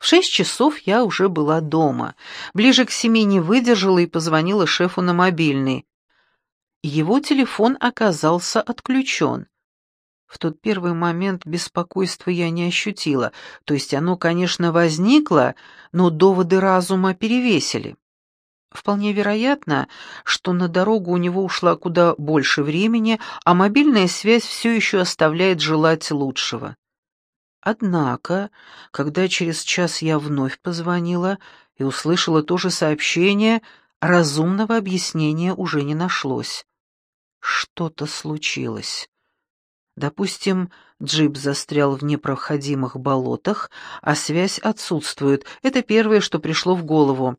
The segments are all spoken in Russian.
В шесть часов я уже была дома. Ближе к семи не выдержала и позвонила шефу на мобильный. Его телефон оказался отключен. В тот первый момент беспокойства я не ощутила, то есть оно, конечно, возникло, но доводы разума перевесили. Вполне вероятно, что на дорогу у него ушла куда больше времени, а мобильная связь все еще оставляет желать лучшего. Однако, когда через час я вновь позвонила и услышала то же сообщение, разумного объяснения уже не нашлось. Что-то случилось. Допустим, джип застрял в непроходимых болотах, а связь отсутствует. Это первое, что пришло в голову.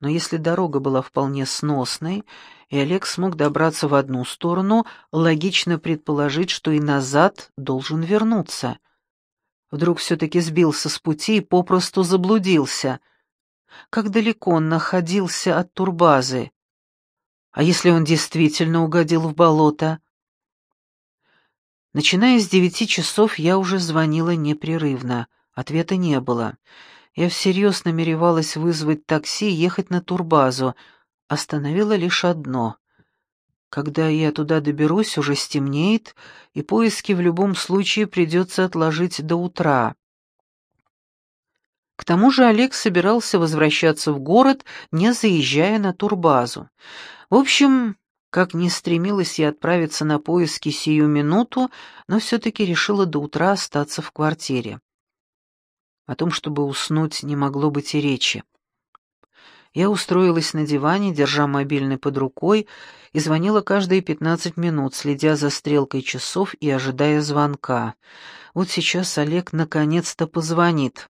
Но если дорога была вполне сносной, и Олег смог добраться в одну сторону, логично предположить, что и назад должен вернуться. Вдруг все-таки сбился с пути и попросту заблудился. Как далеко он находился от турбазы? А если он действительно угодил в болото? Начиная с девяти часов я уже звонила непрерывно. Ответа не было. Я всерьез намеревалась вызвать такси и ехать на турбазу. Остановила лишь одно. Когда я туда доберусь, уже стемнеет, и поиски в любом случае придется отложить до утра. К тому же Олег собирался возвращаться в город, не заезжая на турбазу. В общем, как ни стремилась я отправиться на поиски сию минуту, но все-таки решила до утра остаться в квартире. О том, чтобы уснуть, не могло быть и речи. Я устроилась на диване, держа мобильный под рукой, и звонила каждые пятнадцать минут, следя за стрелкой часов и ожидая звонка. Вот сейчас Олег наконец-то позвонит.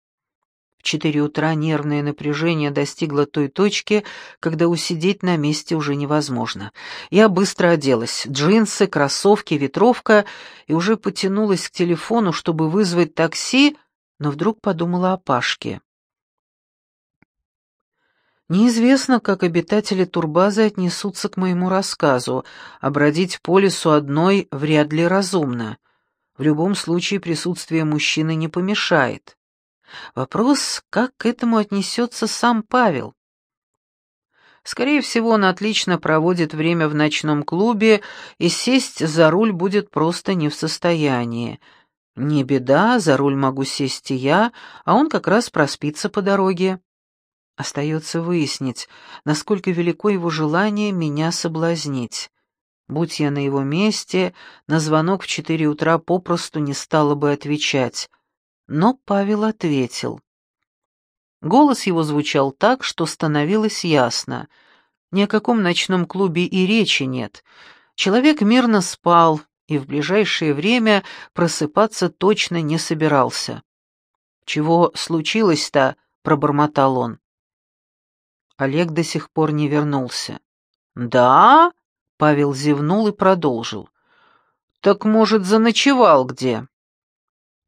В четыре утра нервное напряжение достигло той точки, когда усидеть на месте уже невозможно. Я быстро оделась. Джинсы, кроссовки, ветровка, и уже потянулась к телефону, чтобы вызвать такси, но вдруг подумала о Пашке. Неизвестно, как обитатели турбазы отнесутся к моему рассказу, а бродить по лесу одной вряд ли разумно. В любом случае присутствие мужчины не помешает. Вопрос, как к этому отнесется сам Павел. Скорее всего, он отлично проводит время в ночном клубе и сесть за руль будет просто не в состоянии. Не беда, за руль могу сесть и я, а он как раз проспится по дороге. Остается выяснить, насколько велико его желание меня соблазнить. Будь я на его месте, на звонок в четыре утра попросту не стала бы отвечать. Но Павел ответил. Голос его звучал так, что становилось ясно. Ни о каком ночном клубе и речи нет. Человек мирно спал и в ближайшее время просыпаться точно не собирался. «Чего случилось-то?» — пробормотал он. Олег до сих пор не вернулся. «Да?» — Павел зевнул и продолжил. «Так, может, заночевал где?»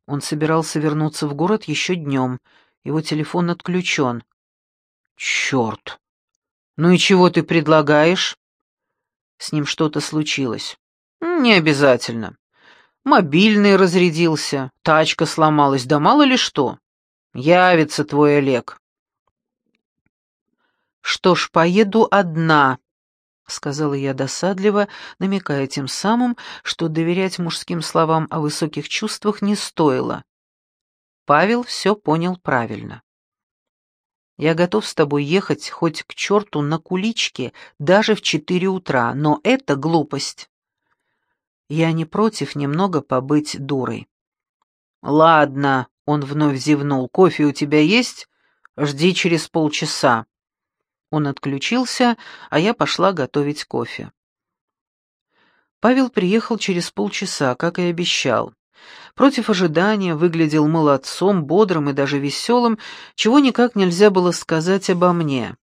Он собирался вернуться в город еще днем. Его телефон отключен. «Черт! Ну и чего ты предлагаешь?» С ним что-то случилось. «Не обязательно. Мобильный разрядился, тачка сломалась, да мало ли что. Явится твой Олег». «Что ж, поеду одна», — сказала я досадливо, намекая тем самым, что доверять мужским словам о высоких чувствах не стоило. Павел все понял правильно. «Я готов с тобой ехать хоть к черту на куличке даже в четыре утра, но это глупость». Я не против немного побыть дурой. «Ладно», — он вновь зевнул, — «кофе у тебя есть? Жди через полчаса». Он отключился, а я пошла готовить кофе. Павел приехал через полчаса, как и обещал. Против ожидания выглядел молодцом, бодрым и даже веселым, чего никак нельзя было сказать обо мне.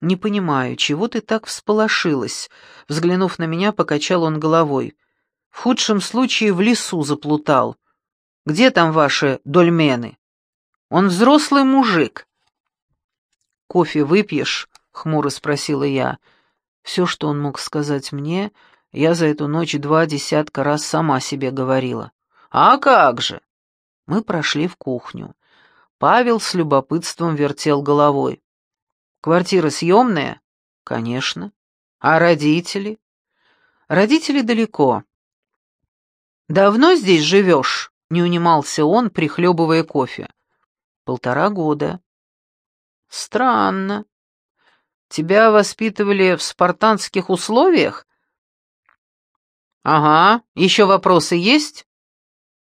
«Не понимаю, чего ты так всполошилась?» Взглянув на меня, покачал он головой. «В худшем случае в лесу заплутал. Где там ваши дольмены? Он взрослый мужик». «Кофе выпьешь?» — хмуро спросила я. Все, что он мог сказать мне, я за эту ночь два десятка раз сама себе говорила. «А как же?» Мы прошли в кухню. Павел с любопытством вертел головой. «Квартира съемная?» «Конечно. А родители?» «Родители далеко». «Давно здесь живешь?» — не унимался он, прихлебывая кофе. «Полтора года». «Странно. Тебя воспитывали в спартанских условиях?» «Ага. Еще вопросы есть?»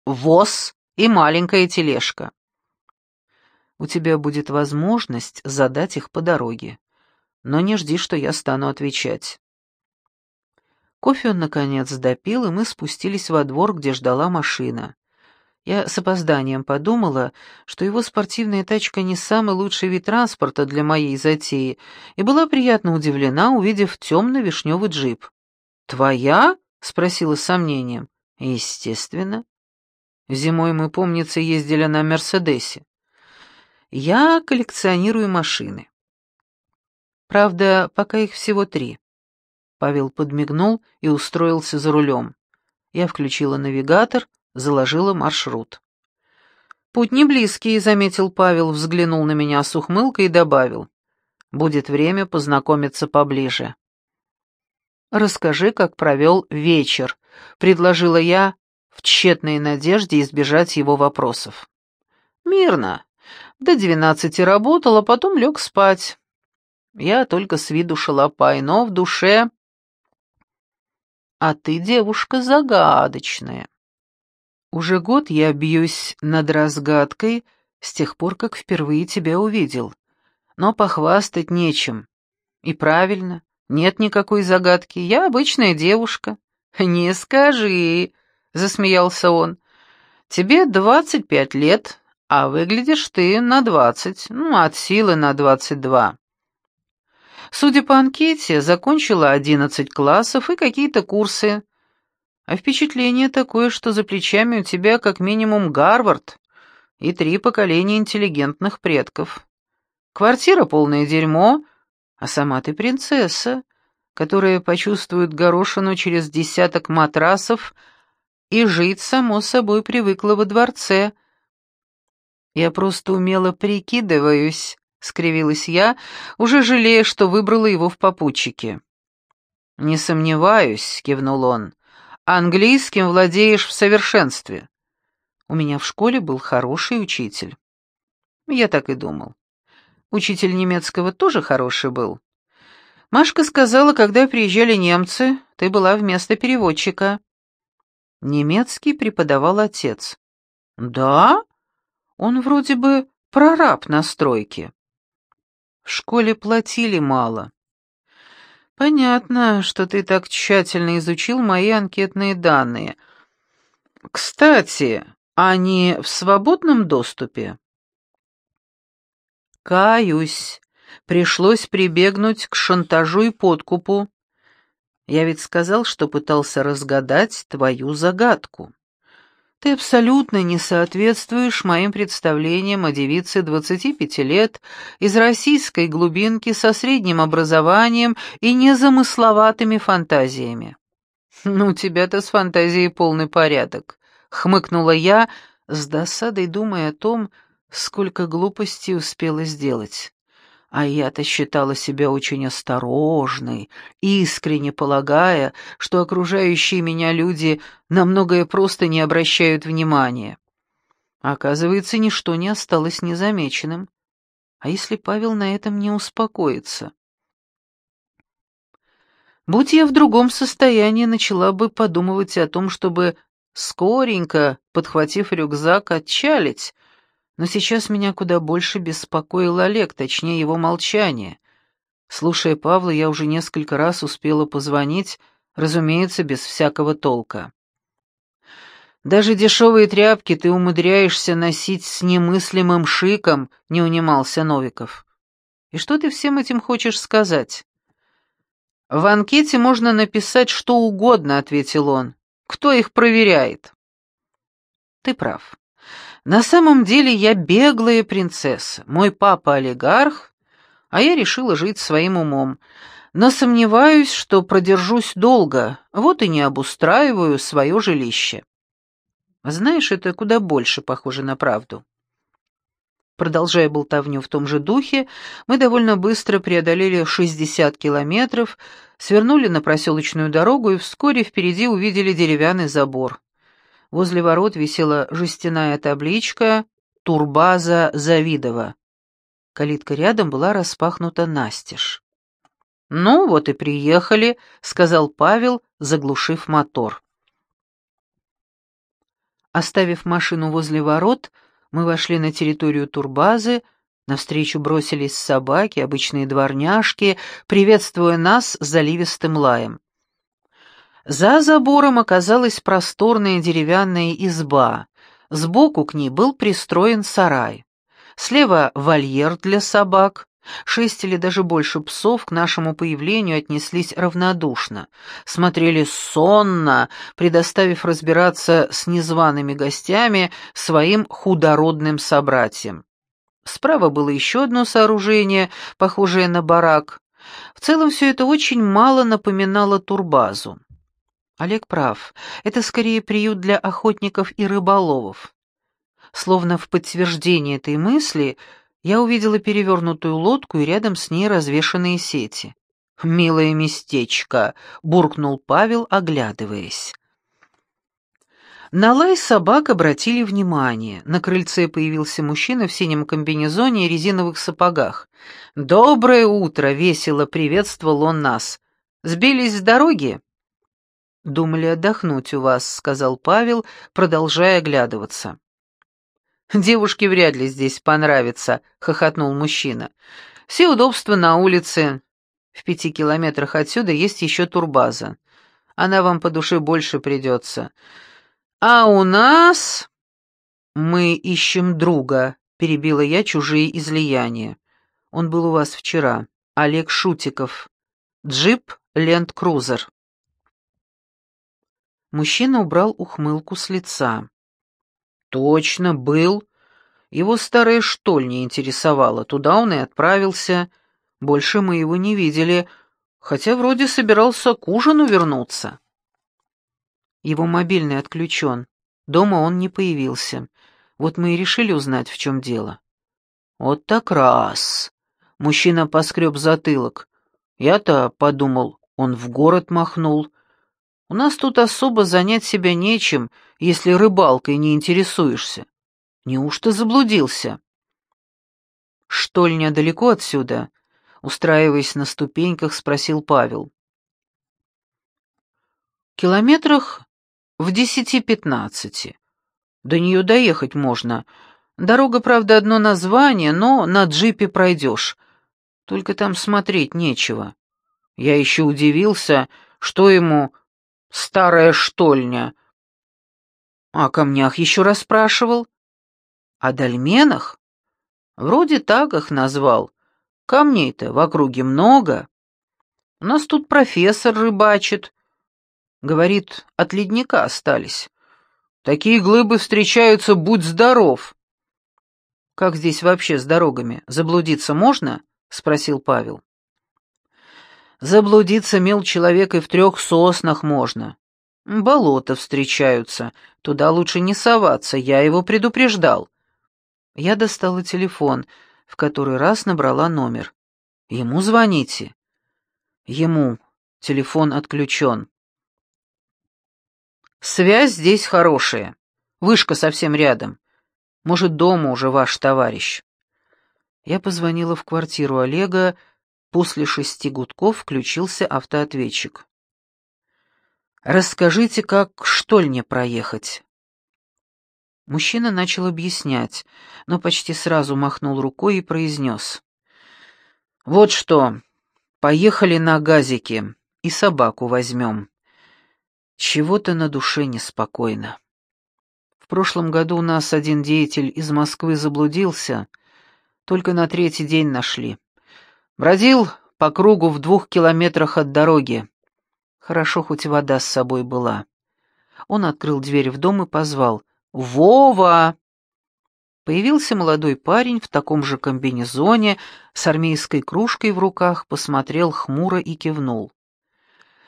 «ВОЗ и маленькая тележка». «У тебя будет возможность задать их по дороге, но не жди, что я стану отвечать». Кофе он, наконец, допил, и мы спустились во двор, где ждала машина. Я с опозданием подумала, что его спортивная тачка не самый лучший вид транспорта для моей затеи, и была приятно удивлена, увидев темный вишневый джип. «Твоя?» — спросила с сомнением. «Естественно. Зимой мы, помнится, ездили на «Мерседесе». Я коллекционирую машины. Правда, пока их всего три. Павел подмигнул и устроился за рулем. Я включила навигатор, заложила маршрут. «Путь не близкий», — заметил Павел, взглянул на меня с ухмылкой и добавил. «Будет время познакомиться поближе». «Расскажи, как провел вечер», — предложила я в тщетной надежде избежать его вопросов. «Мирно. До двенадцати работал, а потом лег спать. Я только с виду шалопай, но в душе а ты девушка загадочная. Уже год я бьюсь над разгадкой с тех пор, как впервые тебя увидел. Но похвастать нечем. И правильно, нет никакой загадки, я обычная девушка. Не скажи, засмеялся он. Тебе двадцать пять лет, а выглядишь ты на двадцать, ну, от силы на двадцать два. Судя по анкете, закончила 11 классов и какие-то курсы. А впечатление такое, что за плечами у тебя как минимум Гарвард и три поколения интеллигентных предков. Квартира полное дерьмо, а сама ты принцесса, которая почувствует горошину через десяток матрасов и жить, само собой, привыкла во дворце. Я просто умело прикидываюсь, — скривилась я, уже жалея, что выбрала его в попутчике. «Не сомневаюсь», — кивнул он, — «английским владеешь в совершенстве». У меня в школе был хороший учитель. Я так и думал. Учитель немецкого тоже хороший был. Машка сказала, когда приезжали немцы, ты была вместо переводчика. Немецкий преподавал отец. Да? Он вроде бы прораб на стройке. В школе платили мало. Понятно, что ты так тщательно изучил мои анкетные данные. Кстати, они в свободном доступе? Каюсь, пришлось прибегнуть к шантажу и подкупу. Я ведь сказал, что пытался разгадать твою загадку. Ты абсолютно не соответствуешь моим представлениям о девице 25 лет из российской глубинки со средним образованием и незамысловатыми фантазиями. «Ну, тебя-то с фантазией полный порядок», — хмыкнула я, с досадой думая о том, сколько глупостей успела сделать. А я-то считала себя очень осторожной, искренне полагая, что окружающие меня люди на многое просто не обращают внимания. оказывается, ничто не осталось незамеченным. А если Павел на этом не успокоится? Будь я в другом состоянии, начала бы подумывать о том, чтобы скоренько, подхватив рюкзак, отчалить, но сейчас меня куда больше беспокоил Олег, точнее его молчание. Слушая Павла, я уже несколько раз успела позвонить, разумеется, без всякого толка. «Даже дешевые тряпки ты умудряешься носить с немыслимым шиком», — не унимался Новиков. «И что ты всем этим хочешь сказать?» «В анкете можно написать что угодно», — ответил он. «Кто их проверяет?» «Ты прав. На самом деле я беглая принцесса, мой папа олигарх, а я решила жить своим умом. Но сомневаюсь, что продержусь долго, вот и не обустраиваю свое жилище. Знаешь, это куда больше похоже на правду. Продолжая болтовню в том же духе, мы довольно быстро преодолели 60 километров, свернули на проселочную дорогу и вскоре впереди увидели деревянный забор. Возле ворот висела жестяная табличка «Турбаза Завидова». Калитка рядом была распахнута настежь. «Ну, вот и приехали», — сказал Павел, заглушив мотор. Оставив машину возле ворот, мы вошли на территорию турбазы, навстречу бросились собаки, обычные дворняжки, приветствуя нас заливистым лаем. За забором оказалась просторная деревянная изба. Сбоку к ней был пристроен сарай. Слева вольер для собак. Шесть или даже больше псов к нашему появлению отнеслись равнодушно, смотрели сонно, предоставив разбираться с незваными гостями своим худородным собратьям. Справа было еще одно сооружение, похожее на барак. В целом все это очень мало напоминало турбазу. Олег прав, это скорее приют для охотников и рыболовов. Словно в подтверждение этой мысли я увидела перевернутую лодку и рядом с ней развешанные сети. «Милое местечко», — буркнул Павел, оглядываясь. На лай собак обратили внимание. На крыльце появился мужчина в синем комбинезоне и резиновых сапогах. «Доброе утро!» — весело приветствовал он нас. «Сбились с дороги?» «Думали отдохнуть у вас», — сказал Павел, продолжая оглядываться. «Девушке вряд ли здесь понравится», — хохотнул мужчина. «Все удобства на улице. В пяти километрах отсюда есть еще турбаза. Она вам по душе больше придется. А у нас...» «Мы ищем друга», — перебила я чужие излияния. «Он был у вас вчера. Олег Шутиков. Джип Ленд Крузер». Мужчина убрал ухмылку с лица. «Точно, был. Его старая штольня интересовала. Туда он и отправился. Больше мы его не видели, хотя вроде собирался к ужину вернуться». Его мобильный отключен. Дома он не появился. Вот мы и решили узнать, в чем дело. «Вот так раз!» Мужчина поскреб затылок. Я-то подумал, он в город махнул. У нас тут особо занять себя нечем, если рыбалкой не интересуешься. Неужто заблудился? Штольня далеко отсюда? Устраиваясь на ступеньках, спросил Павел. Километрах в десяти-пятнадцати. До нее доехать можно. Дорога, правда, одно название, но на джипе пройдешь. Только там смотреть нечего. Я еще удивился, что ему старая штольня. О камнях еще расспрашивал. О дольменах? Вроде так их назвал. Камней-то в округе много. У нас тут профессор рыбачит. Говорит, от ледника остались. Такие глыбы встречаются, будь здоров. Как здесь вообще с дорогами? Заблудиться можно? спросил Павел. Заблудиться мел человек и в трех соснах можно. Болота встречаются, туда лучше не соваться, я его предупреждал. Я достала телефон, в который раз набрала номер. Ему звоните. Ему. Телефон отключен. Связь здесь хорошая. Вышка совсем рядом. Может, дома уже ваш товарищ. Я позвонила в квартиру Олега, После шести гудков включился автоответчик. «Расскажите, как штольне проехать?» Мужчина начал объяснять, но почти сразу махнул рукой и произнес. «Вот что, поехали на газике и собаку возьмем. Чего-то на душе неспокойно. В прошлом году у нас один деятель из Москвы заблудился, только на третий день нашли. Бродил по кругу в двух километрах от дороги. Хорошо, хоть вода с собой была. Он открыл дверь в дом и позвал «Вова!». Появился молодой парень в таком же комбинезоне, с армейской кружкой в руках, посмотрел хмуро и кивнул.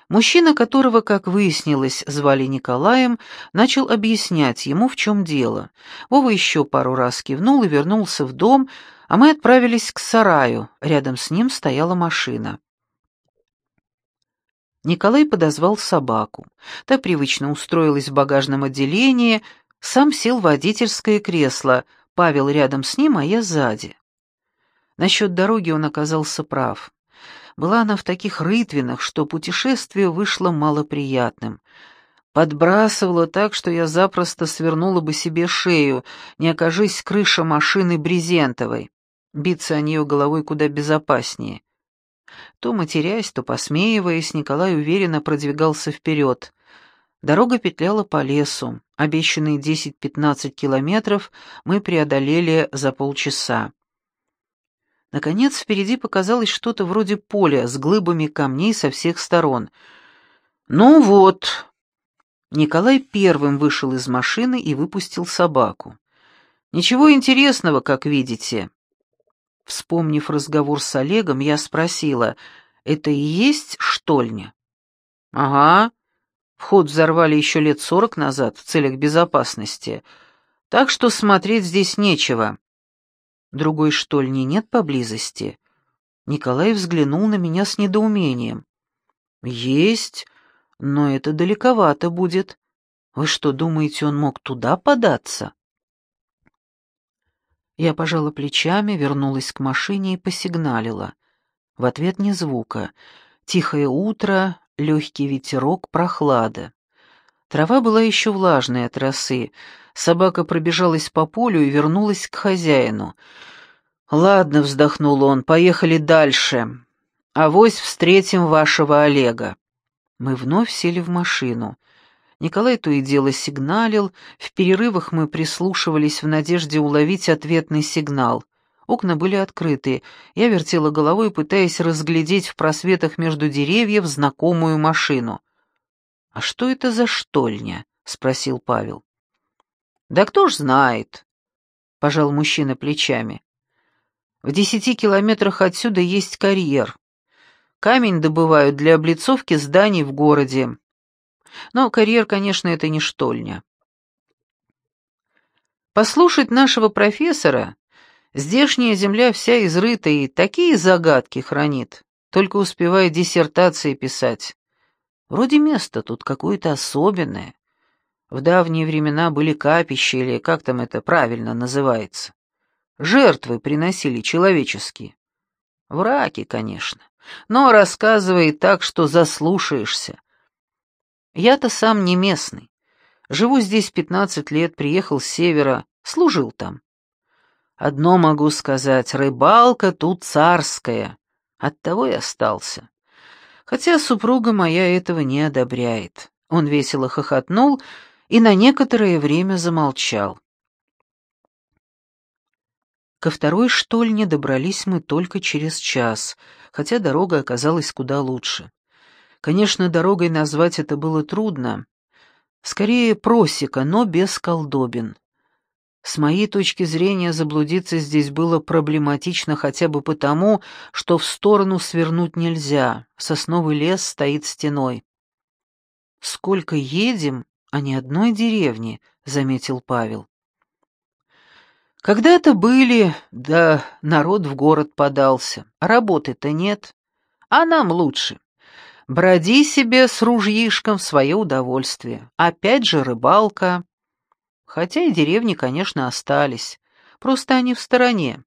Мужчина, которого, как выяснилось, звали Николаем, начал объяснять ему, в чем дело. Вова еще пару раз кивнул и вернулся в дом, а мы отправились к сараю. Рядом с ним стояла машина. Николай подозвал собаку. Та привычно устроилась в багажном отделении, сам сел в водительское кресло, Павел рядом с ним, а я сзади. Насчет дороги он оказался прав. Была она в таких рытвинах, что путешествие вышло малоприятным. Подбрасывало так, что я запросто свернула бы себе шею, не окажись крыша машины брезентовой. Биться о нее головой куда безопаснее. То матерясь, то посмеиваясь, Николай уверенно продвигался вперед. Дорога петляла по лесу. Обещанные 10-15 километров мы преодолели за полчаса. Наконец, впереди показалось что-то вроде поля с глыбами камней со всех сторон. «Ну вот!» Николай первым вышел из машины и выпустил собаку. «Ничего интересного, как видите». Вспомнив разговор с Олегом, я спросила, «Это и есть штольня?» «Ага. Вход взорвали еще лет сорок назад в целях безопасности, так что смотреть здесь нечего». Другой штольни нет поблизости?» Николай взглянул на меня с недоумением. «Есть, но это далековато будет. Вы что, думаете, он мог туда податься?» Я пожала плечами, вернулась к машине и посигналила. В ответ ни звука. Тихое утро, легкий ветерок, прохлада. Трава была еще влажная от росы, Собака пробежалась по полю и вернулась к хозяину. «Ладно», — вздохнул он, — «поехали дальше. Авось встретим вашего Олега». Мы вновь сели в машину. Николай то и дело сигналил, в перерывах мы прислушивались в надежде уловить ответный сигнал. Окна были открыты, я вертела головой, пытаясь разглядеть в просветах между деревьев знакомую машину. «А что это за штольня?» — спросил Павел. «Да кто ж знает», — пожал мужчина плечами. «В десяти километрах отсюда есть карьер. Камень добывают для облицовки зданий в городе. Но карьер, конечно, это не штольня. Послушать нашего профессора, здешняя земля вся изрыта и такие загадки хранит, только успевая диссертации писать. Вроде место тут какое-то особенное. В давние времена были капища, или как там это правильно называется. Жертвы приносили человеческие. Враки, конечно, но рассказывает так, что заслушаешься. Я-то сам не местный. Живу здесь пятнадцать лет, приехал с севера, служил там. Одно могу сказать, рыбалка тут царская. Оттого и остался. Хотя супруга моя этого не одобряет. Он весело хохотнул и на некоторое время замолчал. Ко второй штольне добрались мы только через час, хотя дорога оказалась куда лучше. Конечно, дорогой назвать это было трудно. Скорее просека, но без колдобин. С моей точки зрения, заблудиться здесь было проблематично хотя бы потому, что в сторону свернуть нельзя, сосновый лес стоит стеной. «Сколько едем, а ни одной деревни», — заметил Павел. «Когда-то были, да народ в город подался, работы-то нет, а нам лучше. Броди себе с ружьишком в свое удовольствие. Опять же рыбалка. Хотя и деревни, конечно, остались, просто они в стороне.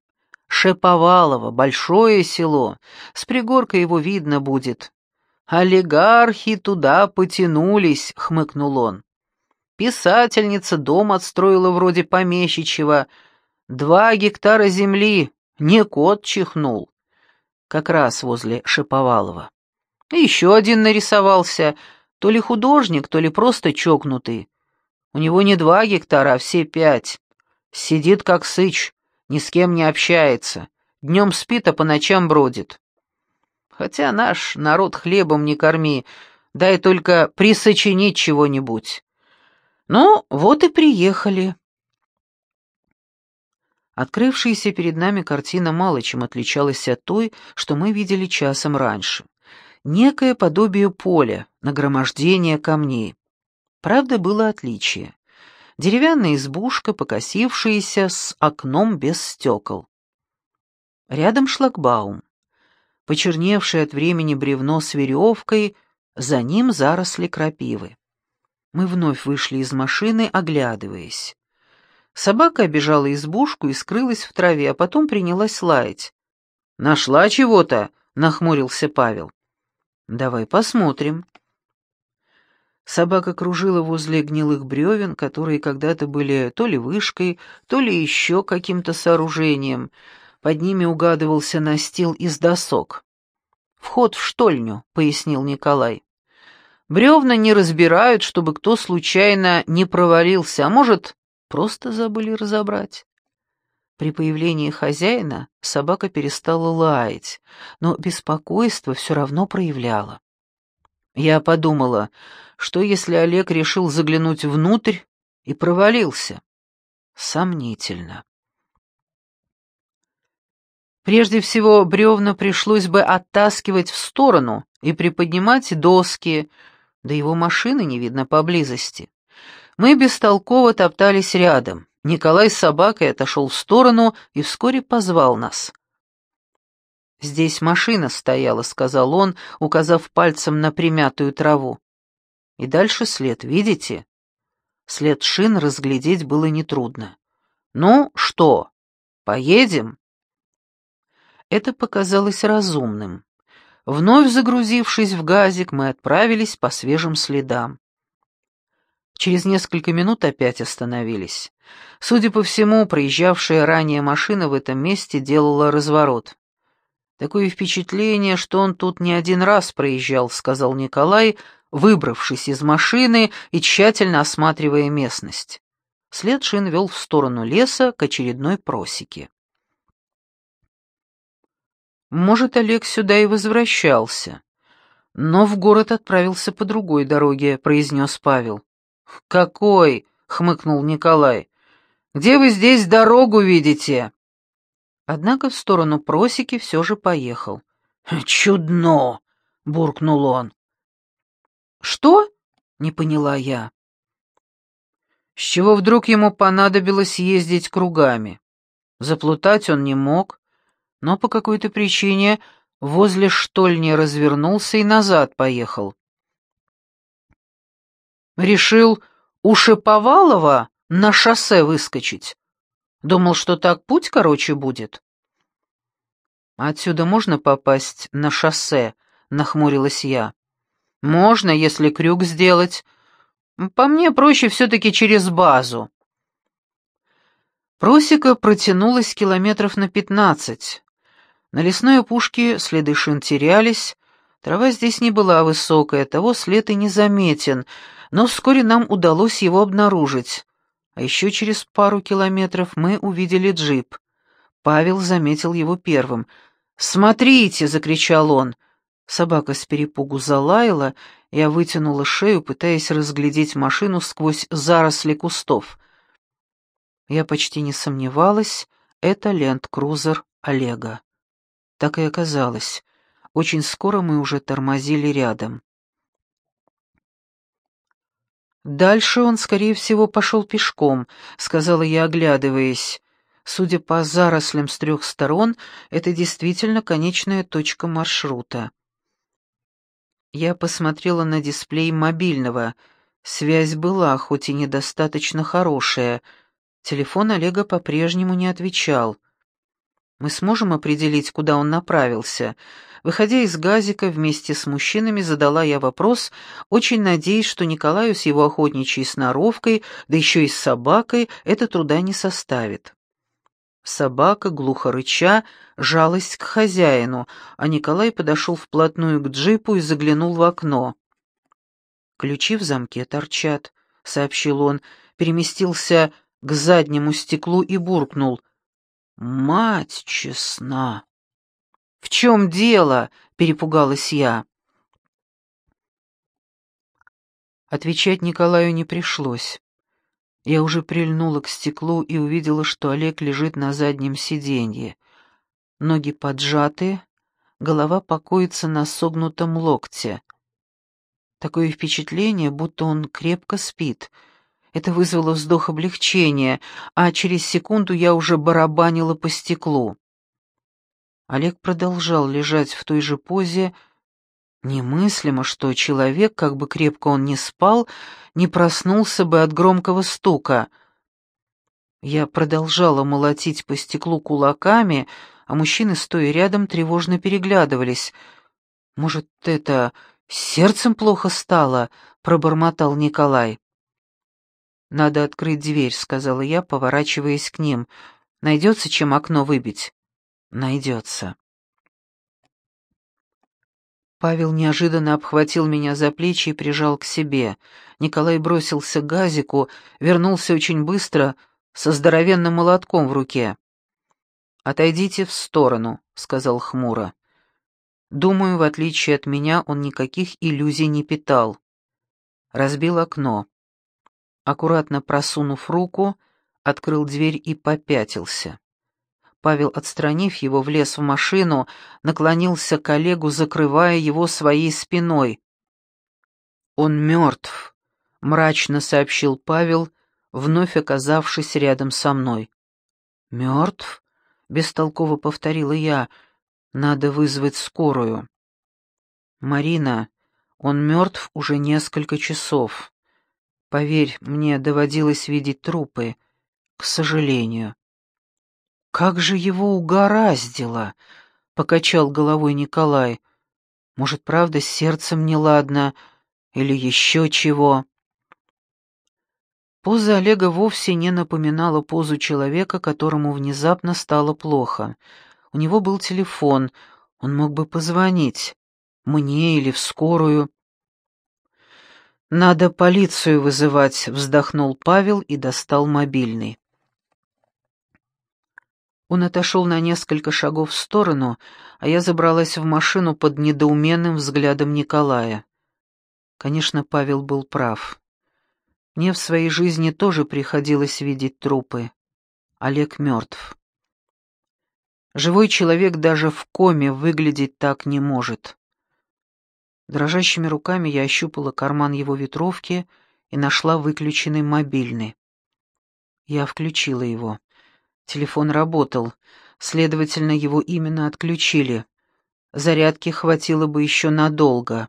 Шеповалово, большое село, с пригорка его видно будет. Олигархи туда потянулись», — хмыкнул он. Писательница дом отстроила вроде помещичьего. Два гектара земли, не кот чихнул. Как раз возле Шиповалова. еще один нарисовался, то ли художник, то ли просто чокнутый. У него не два гектара, а все пять. Сидит как сыч, ни с кем не общается. Днем спит, а по ночам бродит. Хотя наш народ хлебом не корми, дай только присочинить чего-нибудь. Ну, вот и приехали. Открывшаяся перед нами картина мало чем отличалась от той, что мы видели часом раньше. некое подобие поля, нагромождение камней. Правда, было отличие. Деревянная избушка, покосившаяся, с окном без стекол. Рядом шлагбаум. Почерневшее от времени бревно с веревкой, за ним заросли крапивы. Мы вновь вышли из машины, оглядываясь. Собака обежала избушку и скрылась в траве, а потом принялась лаять. «Нашла чего-то?» — нахмурился Павел. «Давай посмотрим». Собака кружила возле гнилых бревен, которые когда-то были то ли вышкой, то ли еще каким-то сооружением. Под ними угадывался настил из досок. «Вход в штольню», — пояснил Николай. «Бревна не разбирают, чтобы кто случайно не провалился, а может, просто забыли разобрать». При появлении хозяина собака перестала лаять, но беспокойство все равно проявляла. Я подумала, что если Олег решил заглянуть внутрь и провалился? Сомнительно. Прежде всего, бревна пришлось бы оттаскивать в сторону и приподнимать доски, да его машины не видно поблизости. Мы бестолково топтались рядом. Николай с собакой отошел в сторону и вскоре позвал нас. «Здесь машина стояла», — сказал он, указав пальцем на примятую траву. «И дальше след, видите?» След шин разглядеть было нетрудно. «Ну, что, поедем?» Это показалось разумным. Вновь загрузившись в газик, мы отправились по свежим следам. Через несколько минут опять остановились. Судя по всему, проезжавшая ранее машина в этом месте делала разворот. «Такое впечатление, что он тут не один раз проезжал», — сказал Николай, выбравшись из машины и тщательно осматривая местность. След шин вел в сторону леса к очередной просеке. Может, Олег сюда и возвращался. Но в город отправился по другой дороге, произнес Павел. «Какой?» — хмыкнул Николай. «Где вы здесь дорогу видите?» Однако в сторону просеки все же поехал. «Чудно!» — буркнул он. «Что?» — не поняла я. С чего вдруг ему понадобилось ездить кругами? Заплутать он не мог, но по какой-то причине возле штольни развернулся и назад поехал. Решил у Шиповалова на шоссе выскочить. Думал, что так путь короче будет. «Отсюда можно попасть на шоссе?» — нахмурилась я. «Можно, если крюк сделать. По мне проще все-таки через базу». Просека протянулась километров на пятнадцать. На лесной опушке следы шин терялись, трава здесь не была высокая, того след и не заметен, но вскоре нам удалось его обнаружить. А еще через пару километров мы увидели джип. Павел заметил его первым. «Смотрите!» — закричал он. Собака с перепугу залаяла, я вытянула шею, пытаясь разглядеть машину сквозь заросли кустов. Я почти не сомневалась, это ленд-крузер Олега. Так и оказалось. Очень скоро мы уже тормозили рядом. «Дальше он, скорее всего, пошел пешком», — сказала я, оглядываясь. Судя по зарослям с трех сторон, это действительно конечная точка маршрута. Я посмотрела на дисплей мобильного. Связь была, хоть и недостаточно хорошая. Телефон Олега по-прежнему не отвечал. Мы сможем определить, куда он направился. Выходя из газика вместе с мужчинами, задала я вопрос, очень надеясь, что Николаю с его охотничьей сноровкой, да еще и с собакой, это труда не составит. Собака, глухо рыча, жалась к хозяину, а Николай подошел вплотную к джипу и заглянул в окно. «Ключи в замке торчат», — сообщил он, переместился к заднему стеклу и буркнул. «Мать честна!» «В чем дело?» — перепугалась я. Отвечать Николаю не пришлось. Я уже прильнула к стеклу и увидела, что Олег лежит на заднем сиденье. Ноги поджаты, голова покоится на согнутом локте. Такое впечатление, будто он крепко спит. Это вызвало вздох облегчения, а через секунду я уже барабанила по стеклу. Олег продолжал лежать в той же позе. Немыслимо, что человек, как бы крепко он ни спал, не проснулся бы от громкого стука. Я продолжала молотить по стеклу кулаками, а мужчины, стоя рядом, тревожно переглядывались. «Может, это сердцем плохо стало?» — пробормотал Николай. «Надо открыть дверь», — сказала я, поворачиваясь к ним. «Найдется, чем окно выбить?» «Найдется». Павел неожиданно обхватил меня за плечи и прижал к себе. Николай бросился к газику, вернулся очень быстро, со здоровенным молотком в руке. «Отойдите в сторону», — сказал хмуро. Думаю, в отличие от меня, он никаких иллюзий не питал. Разбил окно. Аккуратно просунув руку, открыл дверь и попятился. Павел, отстранив его, влез в машину, наклонился к Олегу, закрывая его своей спиной. «Он мертв», — мрачно сообщил Павел, вновь оказавшись рядом со мной. «Мертв?» — бестолково повторила я. «Надо вызвать скорую». «Марина, он мертв уже несколько часов. Поверь, мне доводилось видеть трупы, к сожалению». «Как же его угораздило!» — покачал головой Николай. «Может, правда, с сердцем неладно или еще чего?» Поза Олега вовсе не напоминала позу человека, которому внезапно стало плохо. У него был телефон, он мог бы позвонить. Мне или в скорую. «Надо полицию вызывать», — вздохнул Павел и достал мобильный. Он отошел на несколько шагов в сторону, а я забралась в машину под недоуменным взглядом Николая. Конечно, Павел был прав. Мне в своей жизни тоже приходилось видеть трупы. Олег мертв. Живой человек даже в коме выглядеть так не может. Дрожащими руками я ощупала карман его ветровки и нашла выключенный мобильный. Я включила его. Телефон работал, следовательно, его именно отключили. Зарядки хватило бы еще надолго.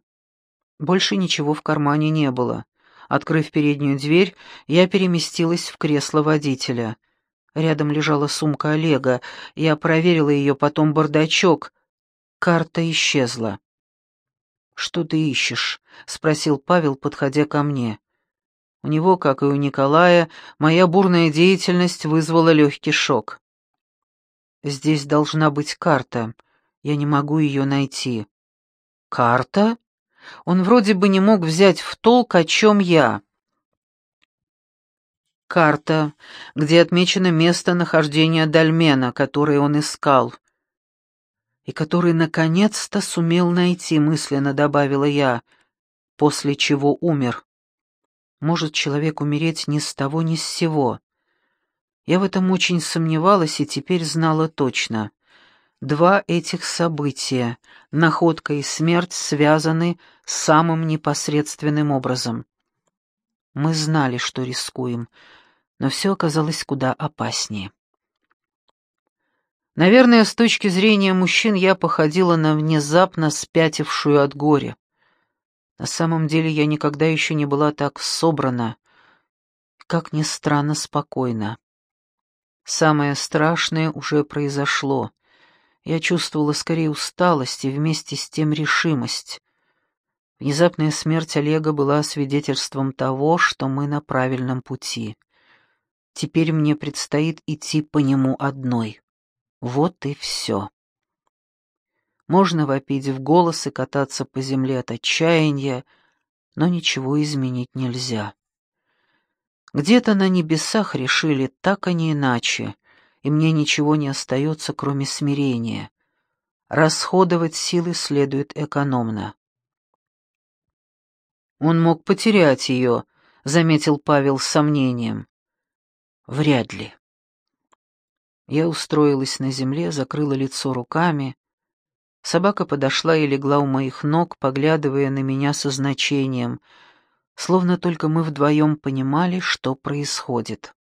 Больше ничего в кармане не было. Открыв переднюю дверь, я переместилась в кресло водителя. Рядом лежала сумка Олега. Я проверила ее, потом бардачок. Карта исчезла. «Что ты ищешь?» — спросил Павел, подходя ко мне. У него, как и у Николая, моя бурная деятельность вызвала легкий шок. «Здесь должна быть карта. Я не могу ее найти». «Карта?» Он вроде бы не мог взять в толк, о чем я. Карта, где отмечено место нахождения Дальмена, которое он искал. И который наконец-то сумел найти, мысленно добавила я, после чего умер. Может человек умереть ни с того, ни с сего. Я в этом очень сомневалась и теперь знала точно. Два этих события, находка и смерть, связаны самым непосредственным образом. Мы знали, что рискуем, но все оказалось куда опаснее. Наверное, с точки зрения мужчин я походила на внезапно спятившую от горя. На самом деле я никогда еще не была так собрана, как ни странно, спокойна. Самое страшное уже произошло. Я чувствовала скорее усталость и вместе с тем решимость. Внезапная смерть Олега была свидетельством того, что мы на правильном пути. Теперь мне предстоит идти по нему одной. Вот и все. Можно вопить в голос и кататься по земле от отчаяния, но ничего изменить нельзя. Где-то на небесах решили так, а не иначе — и мне ничего не остается, кроме смирения. Расходовать силы следует экономно. «Он мог потерять ее», — заметил Павел с сомнением. «Вряд ли». Я устроилась на земле, закрыла лицо руками. Собака подошла и легла у моих ног, поглядывая на меня со значением, словно только мы вдвоем понимали, что происходит.